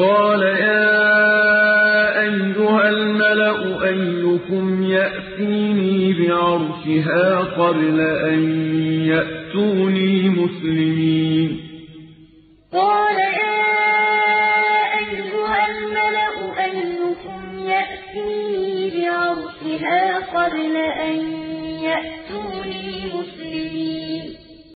قَالَ يَا أَيُّهَا الْمَلَأُ أَيُّكُمْ يَأْتِينِي بِعَرْشِهَا قَبْلَ أَن يَأْتُونِي مُسْلِمِينَ. قَالَ يَا أَيُّهَا الْمَلَأُ أَيُّكُمْ يَأْتِينِي بِعَرْشِهَا قَبْلَ أَن يَأْتُونِي